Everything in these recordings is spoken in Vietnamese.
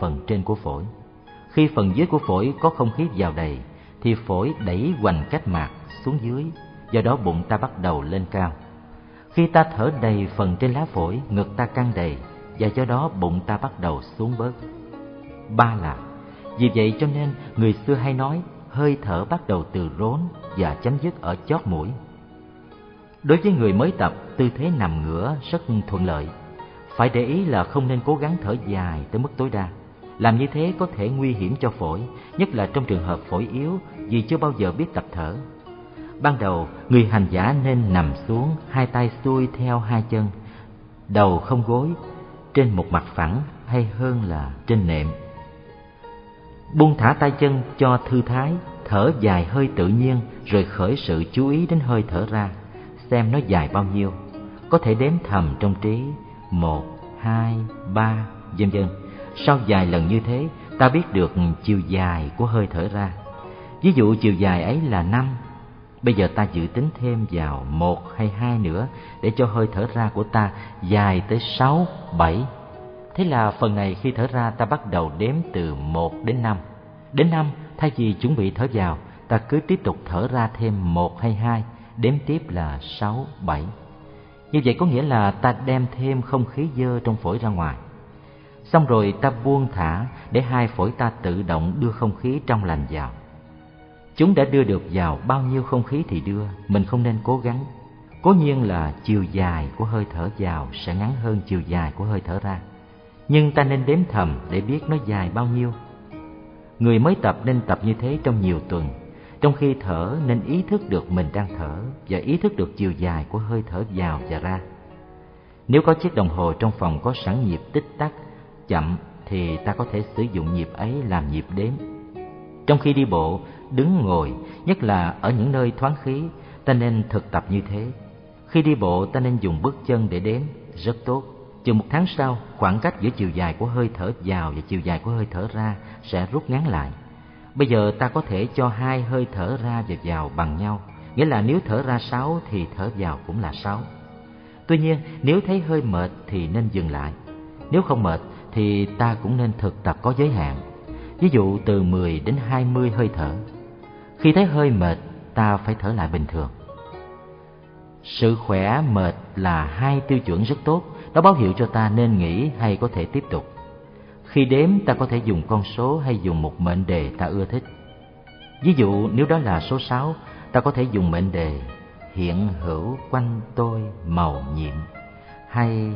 phần trên của phổi. Khi phần dưới của phổi có không khí vào đầy, thì phổi đẩy hoành cách mạc xuống dưới, do đó bụng ta bắt đầu lên cao. Khi ta thở đầy phần trên lá phổi, ngực ta căng đầy, và do đó bụng ta bắt đầu xuống bớt. Ba là, vì vậy cho nên người xưa hay nói hơi thở bắt đầu từ rốn và chấm dứt ở chót mũi. Đối với người mới tập, tư thế nằm ngửa rất thuận lợi. Phải để ý là không nên cố gắng thở dài tới mức tối đa. Làm như thế có thể nguy hiểm cho phổi, nhất là trong trường hợp phổi yếu vì chưa bao giờ biết tập thở. Ban đầu, người hành giả nên nằm xuống, hai tay xuôi theo hai chân, đầu không gối, trên một mặt phẳng hay hơn là trên nệm. Buông thả tay chân cho thư thái, thở dài hơi tự nhiên rồi khởi sự chú ý đến hơi thở ra, xem nó dài bao nhiêu. Có thể đếm thầm trong trí, một, hai, ba, vân vân. Sau vài lần như thế, ta biết được chiều dài của hơi thở ra. Ví dụ chiều dài ấy là năm, bây giờ ta dự tính thêm vào một hay hai nữa để cho hơi thở ra của ta dài tới sáu, bảy. Thế là phần này khi thở ra ta bắt đầu đếm từ một đến năm. Đến năm, thay vì chuẩn bị thở vào, ta cứ tiếp tục thở ra thêm một hay hai, đếm tiếp là sáu, bảy. Như vậy có nghĩa là ta đem thêm không khí dơ trong phổi ra ngoài. Xong rồi ta buông thả để hai phổi ta tự động đưa không khí trong lành vào. Chúng đã đưa được vào bao nhiêu không khí thì đưa, mình không nên cố gắng. Cố nhiên là chiều dài của hơi thở vào sẽ ngắn hơn chiều dài của hơi thở ra. Nhưng ta nên đếm thầm để biết nó dài bao nhiêu. Người mới tập nên tập như thế trong nhiều tuần. Trong khi thở nên ý thức được mình đang thở và ý thức được chiều dài của hơi thở vào và ra. Nếu có chiếc đồng hồ trong phòng có sẵn nhịp tích tắc, chậm thì ta có thể sử dụng nhịp ấy làm nhịp đếm. Trong khi đi bộ, đứng ngồi, nhất là ở những nơi thoáng khí, ta nên thực tập như thế. Khi đi bộ ta nên dùng bước chân để đếm, rất tốt. Chừng một tháng sau, khoảng cách giữa chiều dài của hơi thở vào và chiều dài của hơi thở ra sẽ rút ngắn lại. Bây giờ ta có thể cho hai hơi thở ra và vào bằng nhau, nghĩa là nếu thở ra sáu thì thở vào cũng là sáu. Tuy nhiên, nếu thấy hơi mệt thì nên dừng lại. Nếu không mệt thì ta cũng nên thực tập có giới hạn. Ví dụ từ 10 đến 20 hơi thở. Khi thấy hơi mệt, ta phải thở lại bình thường. Sự khỏe mệt là hai tiêu chuẩn rất tốt, nó báo hiệu cho ta nên nghỉ hay có thể tiếp tục. Khi đếm ta có thể dùng con số hay dùng một mệnh đề ta ưa thích. Ví dụ nếu đó là số 6, ta có thể dùng mệnh đề hiện hữu quanh tôi màu nhiệm hay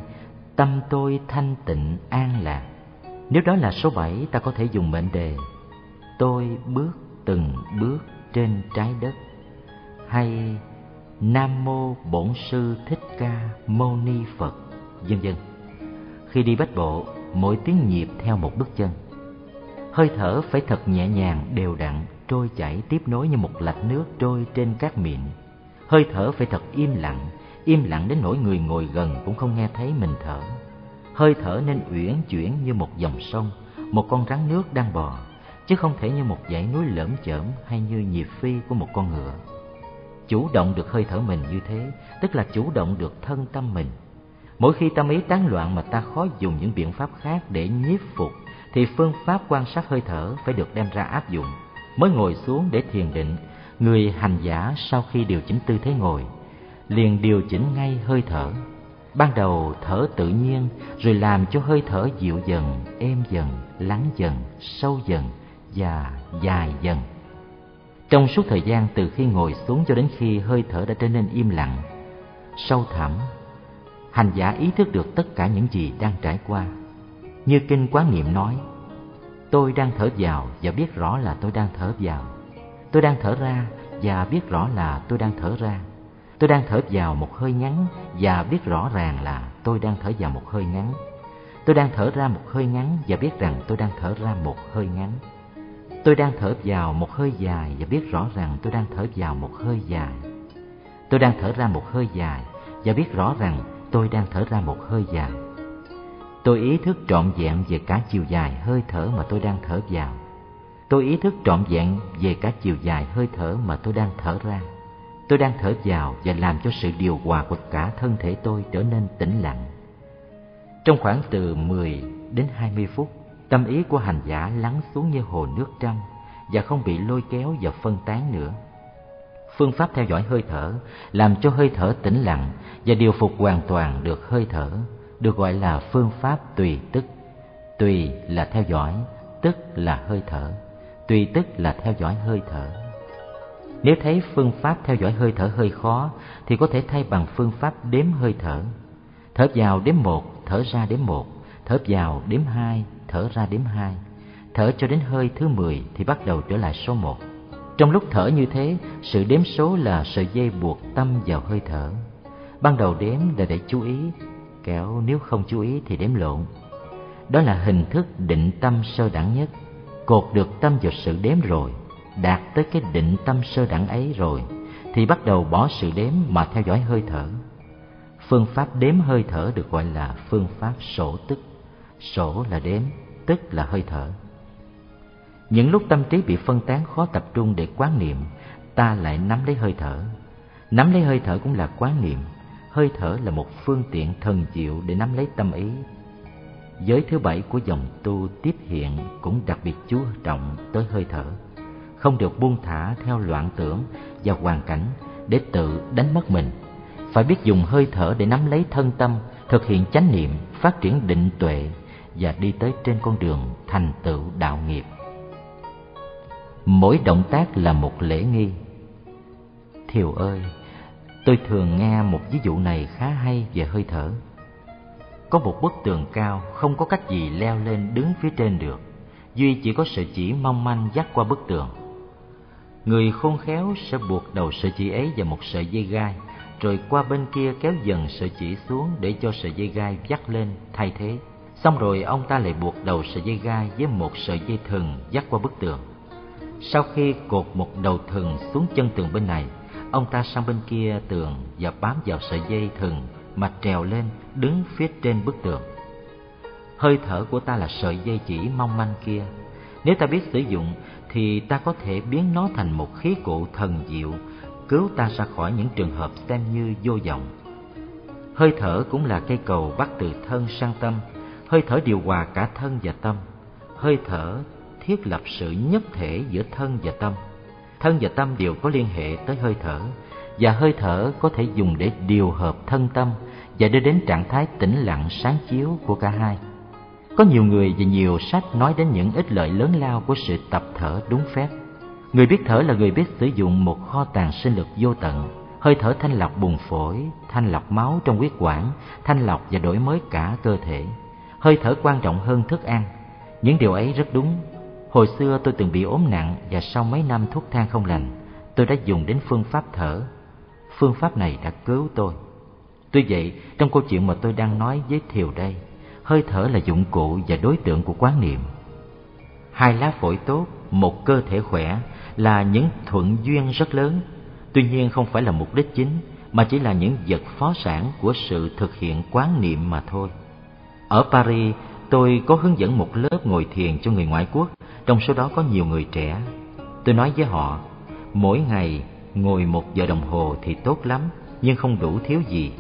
tâm tôi thanh tịnh an lạc. Nếu đó là số 7, ta có thể dùng mệnh đề tôi bước từng bước trên trái đất hay Nam mô Bổn sư Thích Ca Mâu Ni Phật, vân vân. Khi đi bách bộ, mỗi tiếng nhịp theo một bước chân. Hơi thở phải thật nhẹ nhàng, đều đặn, trôi chảy tiếp nối như một lạch nước trôi trên các miệng. Hơi thở phải thật im lặng, im lặng đến nỗi người ngồi gần cũng không nghe thấy mình thở. Hơi thở nên uyển chuyển như một dòng sông, một con rắn nước đang bò, chứ không thể như một dãy núi lởm chởm hay như nhịp phi của một con ngựa. Chủ động được hơi thở mình như thế, tức là chủ động được thân tâm mình. Mỗi khi tâm ý tán loạn mà ta khó dùng những biện pháp khác để nhiếp phục, thì phương pháp quan sát hơi thở phải được đem ra áp dụng. Mới ngồi xuống để thiền định, người hành giả sau khi điều chỉnh tư thế ngồi, liền điều chỉnh ngay hơi thở. Ban đầu thở tự nhiên, rồi làm cho hơi thở dịu dần, êm dần, lắng dần, sâu dần và dài dần. Trong suốt thời gian từ khi ngồi xuống cho đến khi hơi thở đã trở nên im lặng, sâu thẳm, hành giả ý thức được tất cả những gì đang trải qua. Như Kinh Quán Niệm nói, tôi đang thở vào và biết rõ là tôi đang thở vào. Tôi đang thở ra và biết rõ là tôi đang thở ra. Tôi đang thở vào một hơi ngắn và biết rõ ràng là tôi đang thở vào một hơi ngắn. Tôi đang thở ra một hơi ngắn và biết rằng tôi đang thở ra một hơi ngắn. Tôi đang thở vào một hơi dài và biết rõ rằng tôi đang thở vào một hơi dài. Tôi đang thở ra một hơi dài và biết rõ rằng tôi đang thở ra một hơi dài. Tôi ý thức trọn vẹn về cả chiều dài hơi thở mà tôi đang thở vào. Tôi ý thức trọn vẹn về cả chiều dài hơi thở mà tôi đang thở ra. Tôi đang thở vào và làm cho sự điều hòa của cả thân thể tôi trở nên tĩnh lặng. Trong khoảng từ 10 đến 20 phút, tâm ý của hành giả lắng xuống như hồ nước trong và không bị lôi kéo và phân tán nữa. Phương pháp theo dõi hơi thở làm cho hơi thở tĩnh lặng và điều phục hoàn toàn được hơi thở, được gọi là phương pháp tùy tức. Tùy là theo dõi, tức là hơi thở. Tùy tức là theo dõi hơi thở. Nếu thấy phương pháp theo dõi hơi thở hơi khó thì có thể thay bằng phương pháp đếm hơi thở. Thở vào đếm một, thở ra đếm một, thở vào đếm hai, thở ra đếm hai. Thở cho đến hơi thứ mười thì bắt đầu trở lại số một. Trong lúc thở như thế, sự đếm số là sợi dây buộc tâm vào hơi thở. Ban đầu đếm là để chú ý, kéo nếu không chú ý thì đếm lộn. Đó là hình thức định tâm sơ đẳng nhất. Cột được tâm vào sự đếm rồi, đạt tới cái định tâm sơ đẳng ấy rồi, thì bắt đầu bỏ sự đếm mà theo dõi hơi thở. Phương pháp đếm hơi thở được gọi là phương pháp sổ tức. Sổ là đếm, tức là hơi thở. Những lúc tâm trí bị phân tán khó tập trung để quán niệm, ta lại nắm lấy hơi thở. Nắm lấy hơi thở cũng là quán niệm. Hơi thở là một phương tiện thần diệu để nắm lấy tâm ý. Giới thứ bảy của dòng tu tiếp hiện cũng đặc biệt chú trọng tới hơi thở. Không được buông thả theo loạn tưởng và hoàn cảnh để tự đánh mất mình. Phải biết dùng hơi thở để nắm lấy thân tâm, thực hiện chánh niệm, phát triển định tuệ và đi tới trên con đường thành tựu đạo nghiệp. Mỗi động tác là một lễ nghi. Thiều ơi tôi thường nghe một ví dụ này khá hay về hơi thở. Có một bức tường cao không có cách gì leo lên đứng phía trên được duy chỉ có sợi chỉ mong manh dắt qua bức tường người khôn khéo sẽ buộc đầu sợi chỉ ấy vào một sợi dây gai rồi qua bên kia kéo dần sợi chỉ xuống để cho sợi dây gai dắt lên thay thế xong rồi ông ta lại buộc đầu sợi dây gai với một sợi dây thừng dắt qua bức tường sau khi cột một đầu thừng xuống chân tường bên này, ông ta sang bên kia tường và bám vào sợi dây thừng mà trèo lên đứng phía trên bức tường. Hơi thở của ta là sợi dây chỉ mong manh kia. Nếu ta biết sử dụng thì ta có thể biến nó thành một khí cụ thần diệu, cứu ta ra khỏi những trường hợp xem như vô vọng. Hơi thở cũng là cây cầu bắt từ thân sang tâm, hơi thở điều hòa cả thân và tâm. Hơi thở thiết lập sự nhất thể giữa thân và tâm. Thân và tâm đều có liên hệ tới hơi thở, và hơi thở có thể dùng để điều hợp thân tâm và đưa đến trạng thái tĩnh lặng sáng chiếu của cả hai. Có nhiều người và nhiều sách nói đến những ích lợi lớn lao của sự tập thở đúng phép. Người biết thở là người biết sử dụng một kho tàng sinh lực vô tận, hơi thở thanh lọc buồng phổi, thanh lọc máu trong huyết quản, thanh lọc và đổi mới cả cơ thể. Hơi thở quan trọng hơn thức ăn. Những điều ấy rất đúng Hồi xưa tôi từng bị ốm nặng và sau mấy năm thuốc thang không lành, tôi đã dùng đến phương pháp thở. Phương pháp này đã cứu tôi. Tuy vậy, trong câu chuyện mà tôi đang nói với Thiều đây, hơi thở là dụng cụ và đối tượng của quán niệm. Hai lá phổi tốt, một cơ thể khỏe là những thuận duyên rất lớn, tuy nhiên không phải là mục đích chính, mà chỉ là những vật phó sản của sự thực hiện quán niệm mà thôi. Ở Paris, tôi có hướng dẫn một lớp ngồi thiền cho người ngoại quốc trong số đó có nhiều người trẻ. Tôi nói với họ, mỗi ngày ngồi một giờ đồng hồ thì tốt lắm, nhưng không đủ thiếu gì.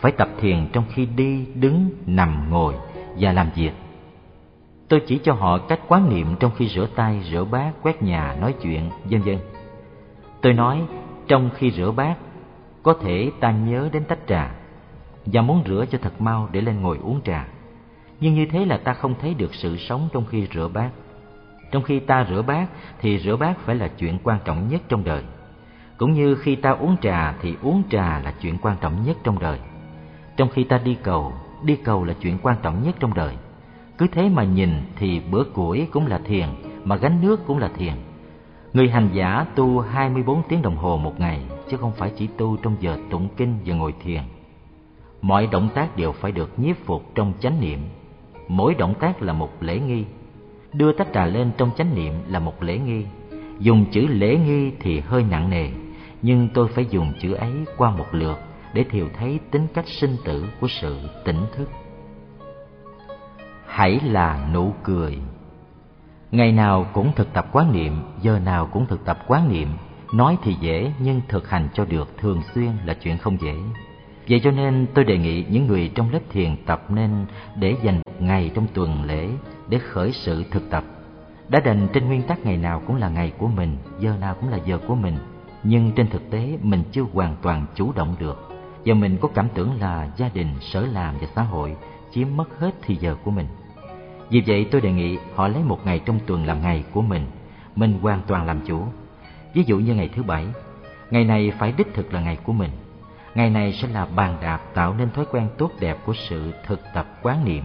Phải tập thiền trong khi đi, đứng, nằm, ngồi và làm việc. Tôi chỉ cho họ cách quán niệm trong khi rửa tay, rửa bát, quét nhà, nói chuyện, vân vân. Tôi nói, trong khi rửa bát, có thể ta nhớ đến tách trà và muốn rửa cho thật mau để lên ngồi uống trà. Nhưng như thế là ta không thấy được sự sống trong khi rửa bát. Trong khi ta rửa bát thì rửa bát phải là chuyện quan trọng nhất trong đời. Cũng như khi ta uống trà thì uống trà là chuyện quan trọng nhất trong đời. Trong khi ta đi cầu, đi cầu là chuyện quan trọng nhất trong đời. Cứ thế mà nhìn thì bữa củi cũng là thiền, mà gánh nước cũng là thiền. Người hành giả tu 24 tiếng đồng hồ một ngày, chứ không phải chỉ tu trong giờ tụng kinh và ngồi thiền. Mọi động tác đều phải được nhiếp phục trong chánh niệm. Mỗi động tác là một lễ nghi, đưa tách trà lên trong chánh niệm là một lễ nghi dùng chữ lễ nghi thì hơi nặng nề nhưng tôi phải dùng chữ ấy qua một lượt để thiều thấy tính cách sinh tử của sự tỉnh thức. Hãy là nụ cười. Ngày nào cũng thực tập quán niệm giờ nào cũng thực tập quán niệm. Nói thì dễ nhưng thực hành cho được thường xuyên là chuyện không dễ. Vậy cho nên tôi đề nghị những người trong lớp thiền tập nên để dành một ngày trong tuần lễ để khởi sự thực tập. Đã đành trên nguyên tắc ngày nào cũng là ngày của mình, giờ nào cũng là giờ của mình, nhưng trên thực tế mình chưa hoàn toàn chủ động được. Và mình có cảm tưởng là gia đình, sở làm và xã hội chiếm mất hết thì giờ của mình. Vì vậy tôi đề nghị họ lấy một ngày trong tuần làm ngày của mình, mình hoàn toàn làm chủ. Ví dụ như ngày thứ bảy, ngày này phải đích thực là ngày của mình. Ngày này sẽ là bàn đạp tạo nên thói quen tốt đẹp của sự thực tập quán niệm.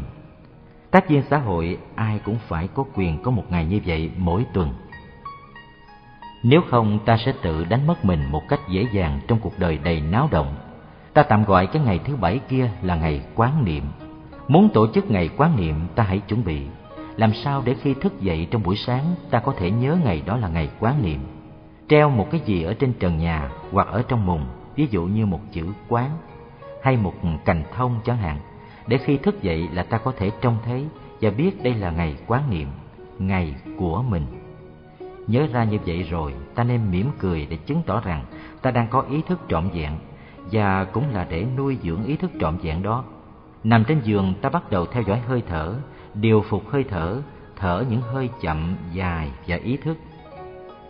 Tác viên xã hội ai cũng phải có quyền có một ngày như vậy mỗi tuần. Nếu không ta sẽ tự đánh mất mình một cách dễ dàng trong cuộc đời đầy náo động. Ta tạm gọi cái ngày thứ bảy kia là ngày quán niệm. Muốn tổ chức ngày quán niệm ta hãy chuẩn bị làm sao để khi thức dậy trong buổi sáng ta có thể nhớ ngày đó là ngày quán niệm. Treo một cái gì ở trên trần nhà hoặc ở trong mùng, ví dụ như một chữ quán hay một cành thông chẳng hạn, để khi thức dậy là ta có thể trông thấy và biết đây là ngày quán niệm, ngày của mình. Nhớ ra như vậy rồi, ta nên mỉm cười để chứng tỏ rằng ta đang có ý thức trọn vẹn và cũng là để nuôi dưỡng ý thức trọn vẹn đó. Nằm trên giường ta bắt đầu theo dõi hơi thở, điều phục hơi thở, thở những hơi chậm, dài và ý thức.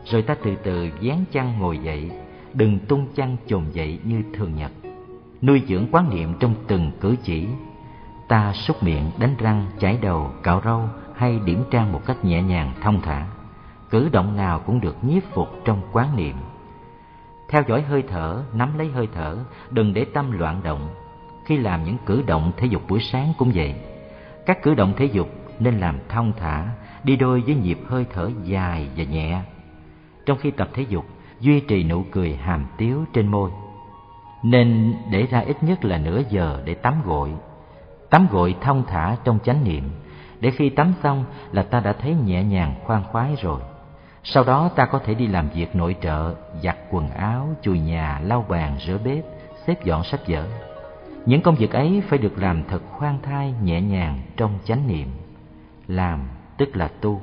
Rồi ta từ từ dán chăn ngồi dậy, đừng tung chăn chồm dậy như thường nhật. Nuôi dưỡng quán niệm trong từng cử chỉ. Ta súc miệng, đánh răng, chải đầu, cạo râu hay điểm trang một cách nhẹ nhàng, thông thả. Cử động nào cũng được nhiếp phục trong quán niệm. Theo dõi hơi thở, nắm lấy hơi thở, đừng để tâm loạn động. Khi làm những cử động thể dục buổi sáng cũng vậy các cử động thể dục nên làm thong thả, đi đôi với nhịp hơi thở dài và nhẹ. Trong khi tập thể dục, duy trì nụ cười hàm tiếu trên môi. Nên để ra ít nhất là nửa giờ để tắm gội. Tắm gội thong thả trong chánh niệm, để khi tắm xong là ta đã thấy nhẹ nhàng khoan khoái rồi. Sau đó ta có thể đi làm việc nội trợ, giặt quần áo, chùi nhà, lau bàn, rửa bếp, xếp dọn sách vở. Những công việc ấy phải được làm thật khoan thai, nhẹ nhàng trong chánh niệm. Làm tức là tu.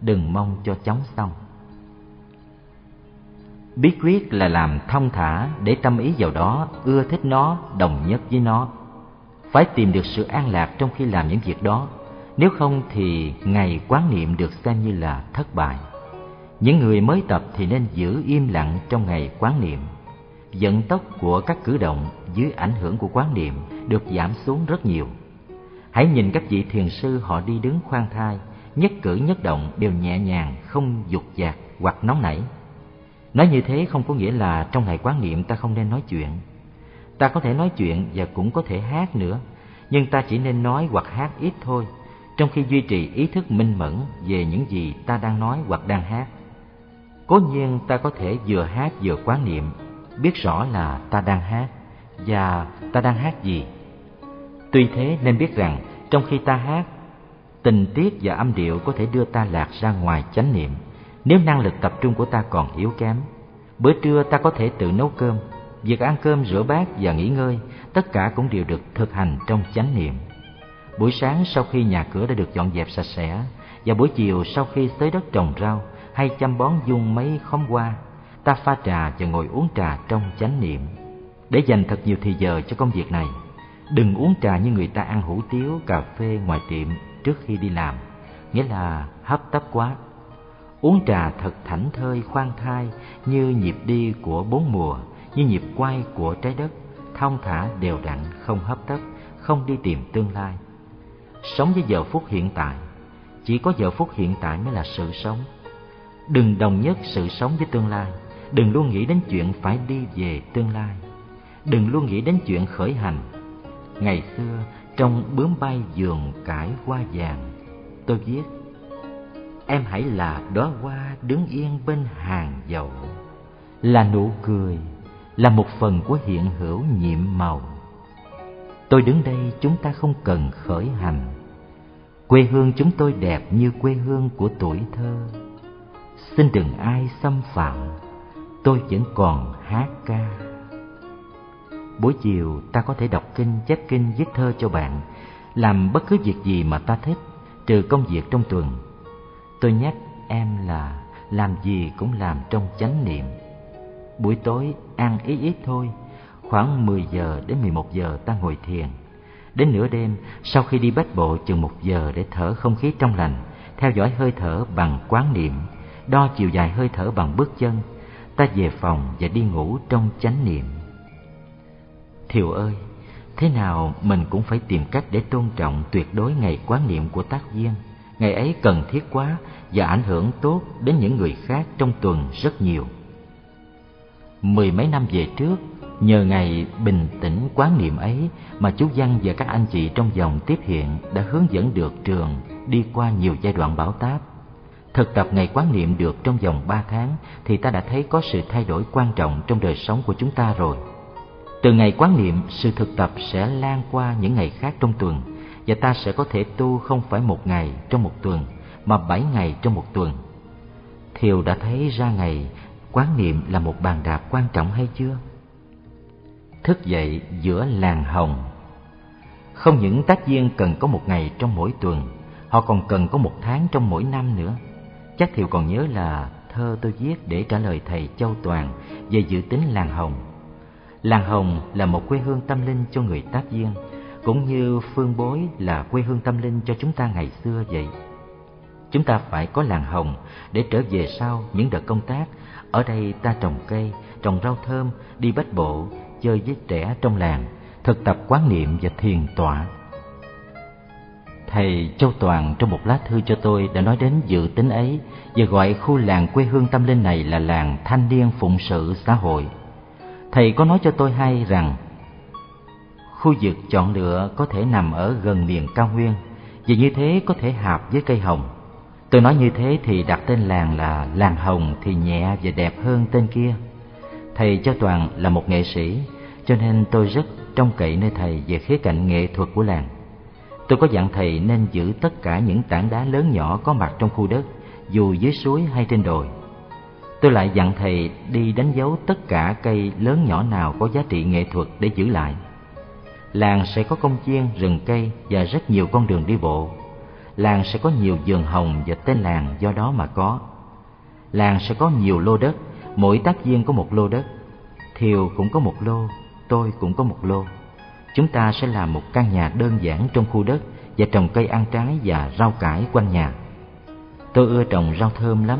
Đừng mong cho chóng xong. Bí quyết là làm thông thả để tâm ý vào đó, ưa thích nó, đồng nhất với nó. Phải tìm được sự an lạc trong khi làm những việc đó, nếu không thì ngày quán niệm được xem như là thất bại. Những người mới tập thì nên giữ im lặng trong ngày quán niệm vận tốc của các cử động dưới ảnh hưởng của quán niệm được giảm xuống rất nhiều. Hãy nhìn các vị thiền sư họ đi đứng khoan thai, nhất cử nhất động đều nhẹ nhàng, không dục dạc hoặc nóng nảy. Nói như thế không có nghĩa là trong ngày quán niệm ta không nên nói chuyện. Ta có thể nói chuyện và cũng có thể hát nữa, nhưng ta chỉ nên nói hoặc hát ít thôi, trong khi duy trì ý thức minh mẫn về những gì ta đang nói hoặc đang hát. Cố nhiên ta có thể vừa hát vừa quán niệm biết rõ là ta đang hát và ta đang hát gì. Tuy thế nên biết rằng trong khi ta hát, tình tiết và âm điệu có thể đưa ta lạc ra ngoài chánh niệm nếu năng lực tập trung của ta còn yếu kém. Bữa trưa ta có thể tự nấu cơm, việc ăn cơm, rửa bát và nghỉ ngơi, tất cả cũng đều được thực hành trong chánh niệm. Buổi sáng sau khi nhà cửa đã được dọn dẹp sạch sẽ, và buổi chiều sau khi tới đất trồng rau hay chăm bón dung mấy khóm hoa, ta pha trà và ngồi uống trà trong chánh niệm. Để dành thật nhiều thời giờ cho công việc này, đừng uống trà như người ta ăn hủ tiếu, cà phê ngoài tiệm trước khi đi làm. Nghĩa là hấp tấp quá. Uống trà thật thảnh thơi, khoan thai như nhịp đi của bốn mùa, như nhịp quay của trái đất. Thong thả, đều đặn, không hấp tấp, không đi tìm tương lai. Sống với giờ phút hiện tại, chỉ có giờ phút hiện tại mới là sự sống đừng đồng nhất sự sống với tương lai. Đừng luôn nghĩ đến chuyện phải đi về tương lai. Đừng luôn nghĩ đến chuyện khởi hành. Ngày xưa, trong bướm bay giường cải hoa vàng, tôi viết, em hãy là đóa hoa đứng yên bên hàng dầu. Là nụ cười, là một phần của hiện hữu nhiệm màu. Tôi đứng đây, chúng ta không cần khởi hành. Quê hương chúng tôi đẹp như quê hương của tuổi thơ xin đừng ai xâm phạm tôi vẫn còn hát ca. Buổi chiều ta có thể đọc kinh chép kinh viết thơ cho bạn làm bất cứ việc gì mà ta thích trừ công việc trong tuần. Tôi nhắc em là làm gì cũng làm trong chánh niệm. Buổi tối ăn ít ít thôi khoảng 10 giờ đến 11 giờ ta ngồi thiền. Đến nửa đêm, sau khi đi bách bộ chừng một giờ để thở không khí trong lành, theo dõi hơi thở bằng quán niệm, đo chiều dài hơi thở bằng bước chân, ta về phòng và đi ngủ trong chánh niệm. Thiều ơi, thế nào mình cũng phải tìm cách để tôn trọng tuyệt đối ngày quán niệm của tác viên. Ngày ấy cần thiết quá và ảnh hưởng tốt đến những người khác trong tuần rất nhiều. Mười mấy năm về trước, nhờ ngày bình tĩnh quán niệm ấy mà chú Văn và các anh chị trong dòng tiếp hiện đã hướng dẫn được trường đi qua nhiều giai đoạn bảo táp. Thực tập ngày quán niệm được trong vòng ba tháng thì ta đã thấy có sự thay đổi quan trọng trong đời sống của chúng ta rồi. Từ ngày quán niệm, sự thực tập sẽ lan qua những ngày khác trong tuần và ta sẽ có thể tu không phải một ngày trong một tuần mà bảy ngày trong một tuần. Thiều đã thấy ra ngày quán niệm là một bàn đạp quan trọng hay chưa? Thức dậy giữa làng hồng Không những tác viên cần có một ngày trong mỗi tuần Họ còn cần có một tháng trong mỗi năm nữa Chắc Thiệu còn nhớ là thơ tôi viết để trả lời thầy Châu Toàn về dự tính làng hồng Làng Hồng là một quê hương tâm linh cho người tác viên, cũng như phương bối là quê hương tâm linh cho chúng ta ngày xưa vậy. Chúng ta phải có làng Hồng để trở về sau những đợt công tác. Ở đây ta trồng cây, trồng rau thơm, đi bách bộ, chơi với trẻ trong làng, thực tập quán niệm và thiền tọa. Thầy Châu Toàn trong một lá thư cho tôi đã nói đến dự tính ấy và gọi khu làng quê hương tâm linh này là làng thanh niên phụng sự xã hội. Thầy có nói cho tôi hay rằng, khu vực chọn lựa có thể nằm ở gần miền cao nguyên và như thế có thể hợp với cây hồng. Tôi nói như thế thì đặt tên làng là làng hồng thì nhẹ và đẹp hơn tên kia. Thầy cho toàn là một nghệ sĩ, cho nên tôi rất trông cậy nơi thầy về khía cạnh nghệ thuật của làng tôi có dặn thầy nên giữ tất cả những tảng đá lớn nhỏ có mặt trong khu đất dù dưới suối hay trên đồi Tôi lại dặn thầy đi đánh dấu tất cả cây lớn nhỏ nào có giá trị nghệ thuật để giữ lại. Làng sẽ có công viên, rừng cây và rất nhiều con đường đi bộ. Làng sẽ có nhiều vườn hồng và tên làng do đó mà có. Làng sẽ có nhiều lô đất, mỗi tác viên có một lô đất. Thiều cũng có một lô, tôi cũng có một lô. Chúng ta sẽ làm một căn nhà đơn giản trong khu đất và trồng cây ăn trái và rau cải quanh nhà. Tôi ưa trồng rau thơm lắm.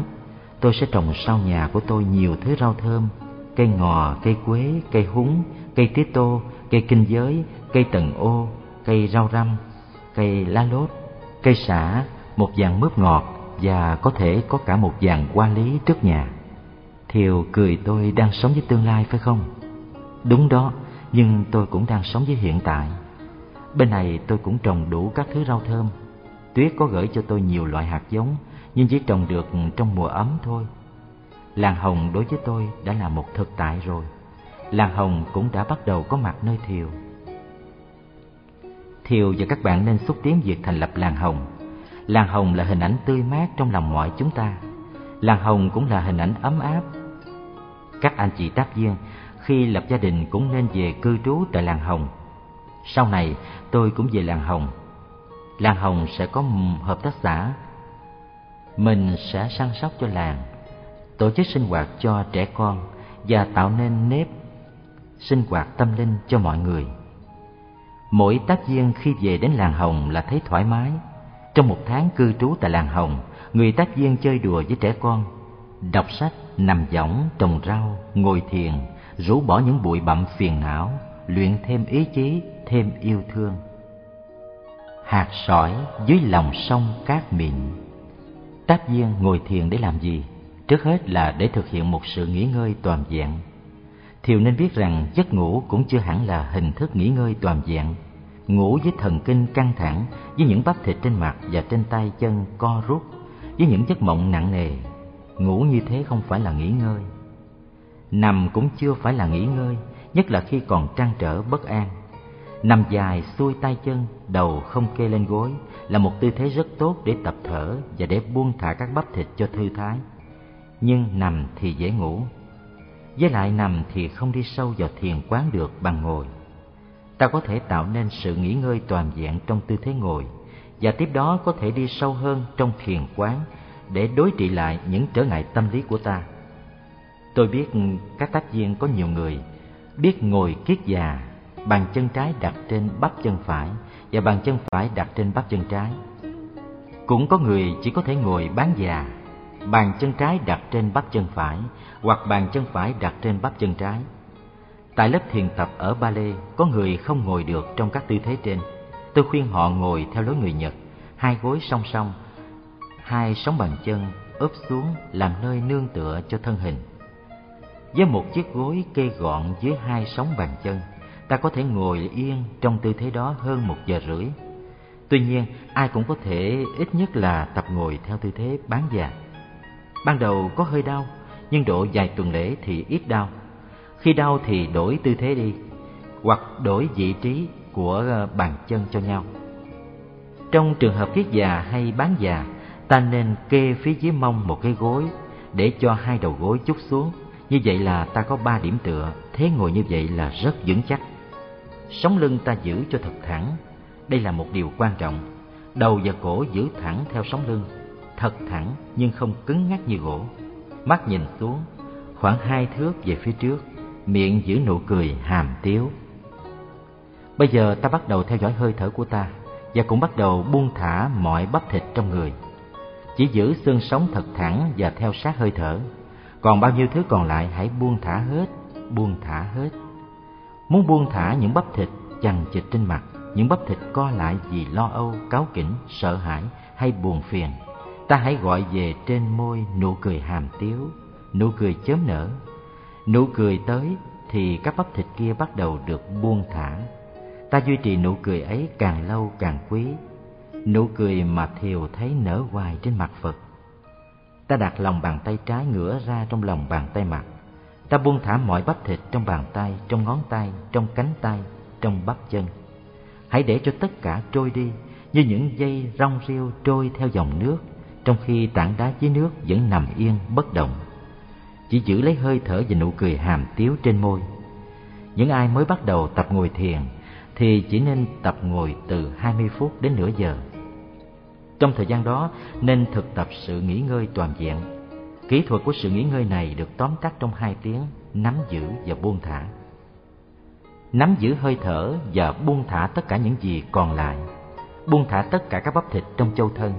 Tôi sẽ trồng sau nhà của tôi nhiều thứ rau thơm, cây ngò, cây quế, cây húng, cây tía tô, cây kinh giới, cây tần ô, cây rau răm, cây lá lốt, cây xả một dàn mướp ngọt và có thể có cả một dàn hoa lý trước nhà. Thiều cười tôi đang sống với tương lai phải không? Đúng đó nhưng tôi cũng đang sống với hiện tại bên này tôi cũng trồng đủ các thứ rau thơm tuyết có gửi cho tôi nhiều loại hạt giống, nhưng chỉ trồng được trong mùa ấm thôi. Làng hồng đối với tôi đã là một thực tại rồi. Làng hồng cũng đã bắt đầu có mặt nơi Thiều. Thiều và các bạn nên xúc tiến việc thành lập làng hồng. Làng hồng là hình ảnh tươi mát trong lòng mọi chúng ta. Làng hồng cũng là hình ảnh ấm áp. Các anh chị tác viên khi lập gia đình cũng nên về cư trú tại làng hồng. Sau này, tôi cũng về làng hồng. Làng hồng sẽ có hợp tác xã mình sẽ săn sóc cho làng, tổ chức sinh hoạt cho trẻ con và tạo nên nếp sinh hoạt tâm linh cho mọi người mỗi tác viên khi về đến làng hồng là thấy thoải mái trong một tháng cư trú tại làng hồng, người tác viên chơi đùa với trẻ con, đọc sách, nằm võng, trồng rau, ngồi thiền rũ bỏ những bụi bặm phiền não luyện thêm ý chí thêm yêu thương hạt sỏi dưới lòng sông cát mịn Tác viên ngồi thiền để làm gì? Trước hết là để thực hiện một sự nghỉ ngơi toàn vẹn. Thiều nên biết rằng giấc ngủ cũng chưa hẳn là hình thức nghỉ ngơi toàn vẹn. Ngủ với thần kinh căng thẳng, với những bắp thịt trên mặt và trên tay chân co rút, với những giấc mộng nặng nề. Ngủ như thế không phải là nghỉ ngơi. Nằm cũng chưa phải là nghỉ ngơi, nhất là khi còn trăn trở bất an. Nằm dài xuôi tay chân, đầu không kê lên gối là một tư thế rất tốt để tập thở và để buông thả các bắp thịt cho thư thái. Nhưng nằm thì dễ ngủ. Với lại nằm thì không đi sâu vào thiền quán được bằng ngồi. Ta có thể tạo nên sự nghỉ ngơi toàn diện trong tư thế ngồi và tiếp đó có thể đi sâu hơn trong thiền quán để đối trị lại những trở ngại tâm lý của ta. Tôi biết các tác viên có nhiều người biết ngồi kiết già bàn chân trái đặt trên bắp chân phải và bàn chân phải đặt trên bắp chân trái. Cũng có người chỉ có thể ngồi bán già, bàn chân trái đặt trên bắp chân phải hoặc bàn chân phải đặt trên bắp chân trái. Tại lớp thiền tập ở Ba Lê, có người không ngồi được trong các tư thế trên. Tôi khuyên họ ngồi theo lối người Nhật, hai gối song song, hai sóng bàn chân ướp xuống làm nơi nương tựa cho thân hình. Với một chiếc gối kê gọn dưới hai sóng bàn chân, ta có thể ngồi yên trong tư thế đó hơn một giờ rưỡi. Tuy nhiên, ai cũng có thể ít nhất là tập ngồi theo tư thế bán già. Ban đầu có hơi đau, nhưng độ vài tuần lễ thì ít đau. Khi đau thì đổi tư thế đi, hoặc đổi vị trí của ờ, bàn chân cho nhau. Trong trường hợp kiết già hay bán già, ta nên kê phía dưới mông một cái gối để cho hai đầu gối chút xuống. Như vậy là ta có ba điểm tựa, thế ngồi như vậy là rất vững chắc. Sống lưng ta giữ cho thật thẳng, đây là một điều quan trọng. Đầu và cổ giữ thẳng theo sống lưng, thật thẳng nhưng không cứng ngắc như gỗ. Mắt nhìn xuống, khoảng hai thước về phía trước, miệng giữ nụ cười hàm tiếu. Bây giờ ta bắt đầu theo dõi hơi thở của ta và cũng bắt đầu buông thả mọi bắp thịt trong người. Chỉ giữ xương sống thật thẳng và theo sát hơi thở. Còn bao nhiêu thứ còn lại hãy buông thả hết, buông thả hết. Muốn buông thả những bắp thịt chằng chịt trên mặt, những bắp thịt co lại vì lo âu, cáu kỉnh, sợ hãi hay buồn phiền, ta hãy gọi về trên môi nụ cười hàm tiếu, nụ cười chớm nở. Nụ cười tới thì các bắp thịt kia bắt đầu được buông thả. Ta duy trì nụ cười ấy càng lâu càng quý, nụ cười mà thiều thấy nở hoài trên mặt Phật. Ta đặt lòng bàn tay trái ngửa ra trong lòng bàn tay mặt. Ta buông thả mọi bắp thịt trong bàn tay, trong ngón tay, trong cánh tay, trong bắp chân. Hãy để cho tất cả trôi đi như những dây rong rêu trôi theo dòng nước, trong khi tảng đá dưới nước vẫn nằm yên bất động. Chỉ giữ lấy hơi thở và nụ cười hàm tiếu trên môi. Những ai mới bắt đầu tập ngồi thiền thì chỉ nên tập ngồi từ 20 phút đến nửa giờ. Trong thời gian đó nên thực tập sự nghỉ ngơi toàn diện. Kỹ thuật của sự nghỉ ngơi này được tóm tắt trong hai tiếng nắm giữ và buông thả. Nắm giữ hơi thở và buông thả tất cả những gì còn lại. Buông thả tất cả các bắp thịt trong châu thân.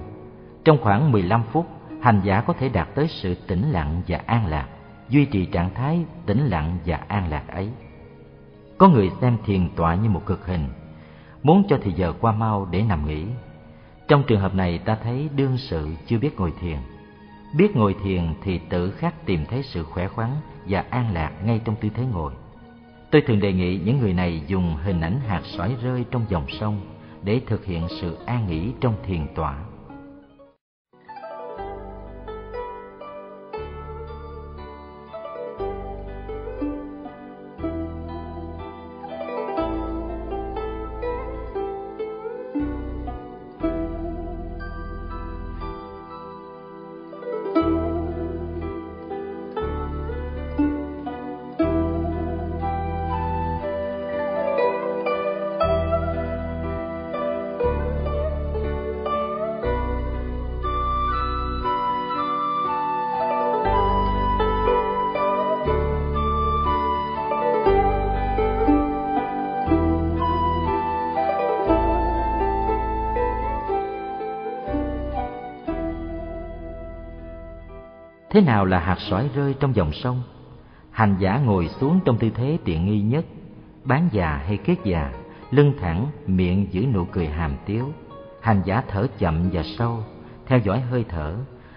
Trong khoảng 15 phút, hành giả có thể đạt tới sự tĩnh lặng và an lạc, duy trì trạng thái tĩnh lặng và an lạc ấy. Có người xem thiền tọa như một cực hình, muốn cho thì giờ qua mau để nằm nghỉ. Trong trường hợp này ta thấy đương sự chưa biết ngồi thiền. Biết ngồi thiền thì tự khắc tìm thấy sự khỏe khoắn và an lạc ngay trong tư thế ngồi. Tôi thường đề nghị những người này dùng hình ảnh hạt sỏi rơi trong dòng sông để thực hiện sự an nghỉ trong thiền tọa. Thế nào là hạt sỏi rơi trong dòng sông? Hành giả ngồi xuống trong tư thế tiện nghi nhất, bán già hay kết già, lưng thẳng, miệng giữ nụ cười hàm tiếu. Hành giả thở chậm và sâu, theo dõi hơi thở,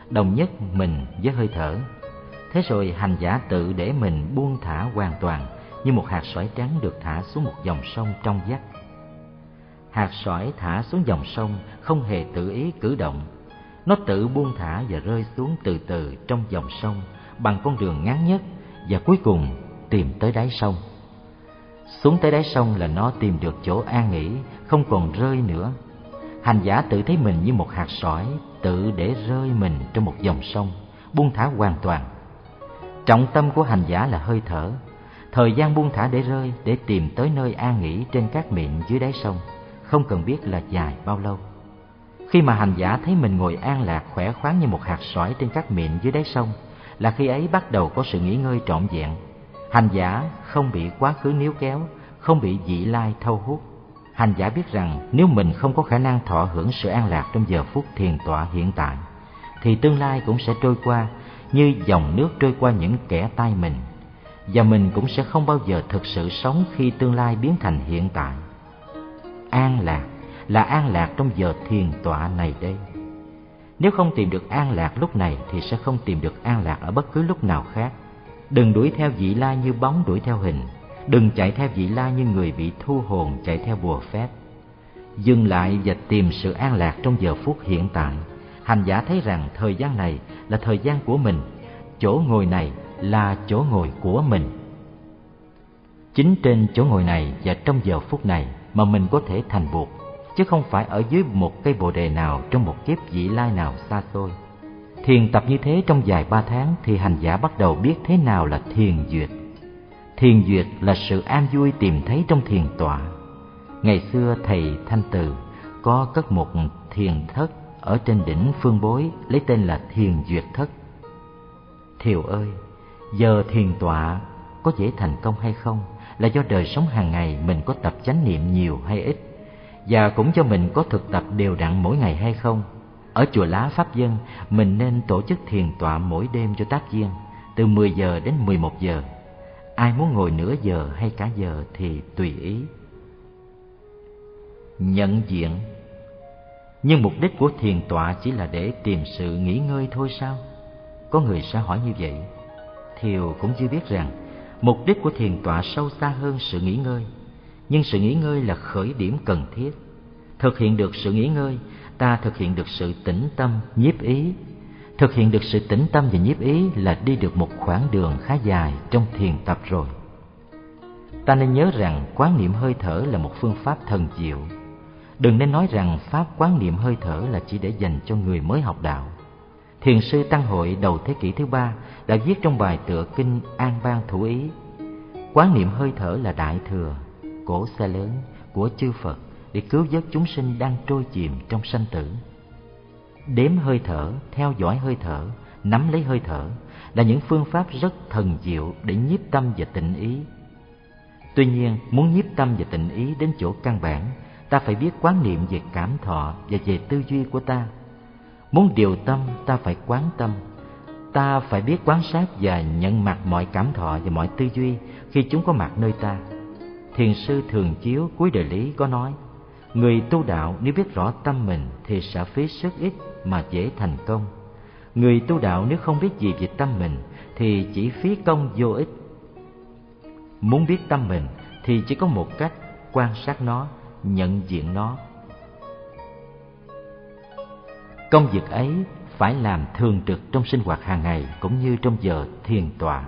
đồng nhất mình với hơi thở. Thế rồi hành giả tự để mình buông thả hoàn toàn như một hạt sỏi trắng được thả xuống một dòng sông trong vắt. Hạt sỏi thả xuống dòng sông không hề tự ý cử động nó tự buông thả và rơi xuống từ từ trong dòng sông bằng con đường ngắn nhất và cuối cùng tìm tới đáy sông. Xuống tới đáy sông là nó tìm được chỗ an nghỉ, không còn rơi nữa. Hành giả tự thấy mình như một hạt sỏi, tự để rơi mình trong một dòng sông, buông thả hoàn toàn. Trọng tâm của hành giả là hơi thở, thời gian buông thả để rơi để tìm tới nơi an nghỉ trên các miệng dưới đáy sông, không cần biết là dài bao lâu. Khi mà hành giả thấy mình ngồi an lạc khỏe khoắn như một hạt sỏi trên các miệng dưới đáy sông, là khi ấy bắt đầu có sự nghỉ ngơi trọn vẹn. Hành giả không bị quá khứ níu kéo, không bị dị lai thâu hút. Hành giả biết rằng nếu mình không có khả năng thọ hưởng sự an lạc trong giờ phút thiền tọa hiện tại, thì tương lai cũng sẽ trôi qua như dòng nước trôi qua những kẻ tay mình, và mình cũng sẽ không bao giờ thực sự sống khi tương lai biến thành hiện tại. An lạc là an lạc trong giờ thiền tọa này đây. Nếu không tìm được an lạc lúc này thì sẽ không tìm được an lạc ở bất cứ lúc nào khác. Đừng đuổi theo vị lai như bóng đuổi theo hình, đừng chạy theo vị lai như người bị thu hồn chạy theo bùa phép. Dừng lại và tìm sự an lạc trong giờ phút hiện tại. Hành giả thấy rằng thời gian này là thời gian của mình, chỗ ngồi này là chỗ ngồi của mình. Chính trên chỗ ngồi này và trong giờ phút này mà mình có thể thành buộc chứ không phải ở dưới một cây bồ đề nào trong một kiếp vị lai nào xa xôi. Thiền tập như thế trong vài ba tháng thì hành giả bắt đầu biết thế nào là thiền duyệt. Thiền duyệt là sự an vui tìm thấy trong thiền tọa. Ngày xưa thầy Thanh Từ có cất một thiền thất ở trên đỉnh phương bối lấy tên là thiền duyệt thất. Thiều ơi, giờ thiền tọa có dễ thành công hay không là do đời sống hàng ngày mình có tập chánh niệm nhiều hay ít và cũng cho mình có thực tập đều đặn mỗi ngày hay không. Ở chùa Lá Pháp Dân, mình nên tổ chức thiền tọa mỗi đêm cho tác viên, từ 10 giờ đến 11 giờ. Ai muốn ngồi nửa giờ hay cả giờ thì tùy ý. Nhận diện Nhưng mục đích của thiền tọa chỉ là để tìm sự nghỉ ngơi thôi sao? Có người sẽ hỏi như vậy. Thiều cũng chưa biết rằng mục đích của thiền tọa sâu xa hơn sự nghỉ ngơi nhưng sự nghỉ ngơi là khởi điểm cần thiết. Thực hiện được sự nghỉ ngơi, ta thực hiện được sự tĩnh tâm, nhiếp ý. Thực hiện được sự tĩnh tâm và nhiếp ý là đi được một khoảng đường khá dài trong thiền tập rồi. Ta nên nhớ rằng quán niệm hơi thở là một phương pháp thần diệu. Đừng nên nói rằng pháp quán niệm hơi thở là chỉ để dành cho người mới học đạo. Thiền sư tăng hội đầu thế kỷ thứ ba đã viết trong bài tựa kinh an bang thủ ý, quán niệm hơi thở là đại thừa cổ xe lớn của chư Phật để cứu vớt chúng sinh đang trôi chìm trong sanh tử. Đếm hơi thở, theo dõi hơi thở, nắm lấy hơi thở là những phương pháp rất thần diệu để nhiếp tâm và tịnh ý. Tuy nhiên, muốn nhiếp tâm và tịnh ý đến chỗ căn bản, ta phải biết quán niệm về cảm thọ và về tư duy của ta. Muốn điều tâm, ta phải quán tâm. Ta phải biết quan sát và nhận mặt mọi cảm thọ và mọi tư duy khi chúng có mặt nơi ta thiền sư thường chiếu cuối đời lý có nói, người tu đạo nếu biết rõ tâm mình thì sẽ phí sức ít mà dễ thành công. Người tu đạo nếu không biết gì về tâm mình thì chỉ phí công vô ích. Muốn biết tâm mình thì chỉ có một cách, quan sát nó, nhận diện nó. Công việc ấy phải làm thường trực trong sinh hoạt hàng ngày cũng như trong giờ thiền tọa.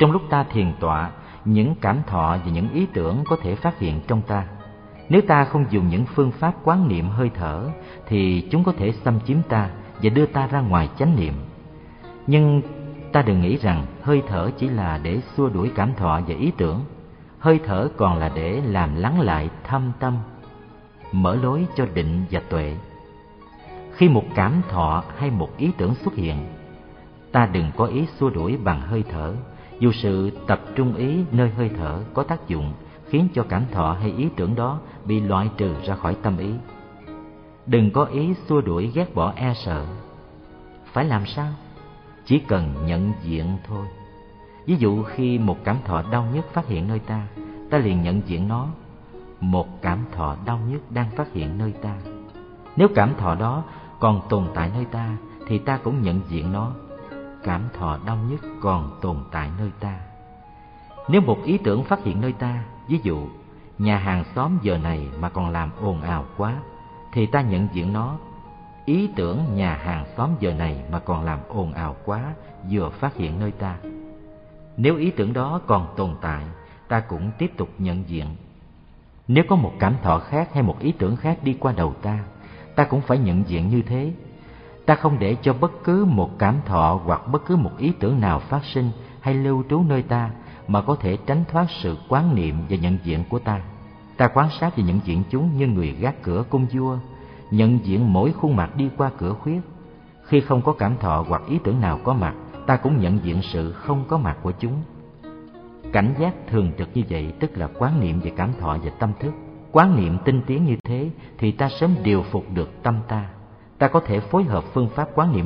Trong lúc ta thiền tọa những cảm thọ và những ý tưởng có thể phát hiện trong ta. Nếu ta không dùng những phương pháp quán niệm hơi thở thì chúng có thể xâm chiếm ta và đưa ta ra ngoài chánh niệm. Nhưng ta đừng nghĩ rằng hơi thở chỉ là để xua đuổi cảm thọ và ý tưởng. Hơi thở còn là để làm lắng lại thâm tâm, mở lối cho định và tuệ. Khi một cảm thọ hay một ý tưởng xuất hiện, ta đừng có ý xua đuổi bằng hơi thở dù sự tập trung ý nơi hơi thở có tác dụng khiến cho cảm thọ hay ý tưởng đó bị loại trừ ra khỏi tâm ý. Đừng có ý xua đuổi ghét bỏ e sợ. Phải làm sao? Chỉ cần nhận diện thôi. Ví dụ khi một cảm thọ đau nhức phát hiện nơi ta, ta liền nhận diện nó. Một cảm thọ đau nhức đang phát hiện nơi ta. Nếu cảm thọ đó còn tồn tại nơi ta, thì ta cũng nhận diện nó cảm thọ đông nhất còn tồn tại nơi ta. Nếu một ý tưởng phát hiện nơi ta, ví dụ nhà hàng xóm giờ này mà còn làm ồn ào quá, thì ta nhận diện nó. Ý tưởng nhà hàng xóm giờ này mà còn làm ồn ào quá vừa phát hiện nơi ta. Nếu ý tưởng đó còn tồn tại, ta cũng tiếp tục nhận diện. Nếu có một cảm thọ khác hay một ý tưởng khác đi qua đầu ta, ta cũng phải nhận diện như thế ta không để cho bất cứ một cảm thọ hoặc bất cứ một ý tưởng nào phát sinh hay lưu trú nơi ta mà có thể tránh thoát sự quán niệm và nhận diện của ta. Ta quan sát và nhận diện chúng như người gác cửa cung vua, nhận diện mỗi khuôn mặt đi qua cửa khuyết. Khi không có cảm thọ hoặc ý tưởng nào có mặt, ta cũng nhận diện sự không có mặt của chúng. Cảnh giác thường trực như vậy tức là quán niệm về cảm thọ và tâm thức. Quán niệm tinh tiến như thế thì ta sớm điều phục được tâm ta ta có thể phối hợp phương pháp quán niệm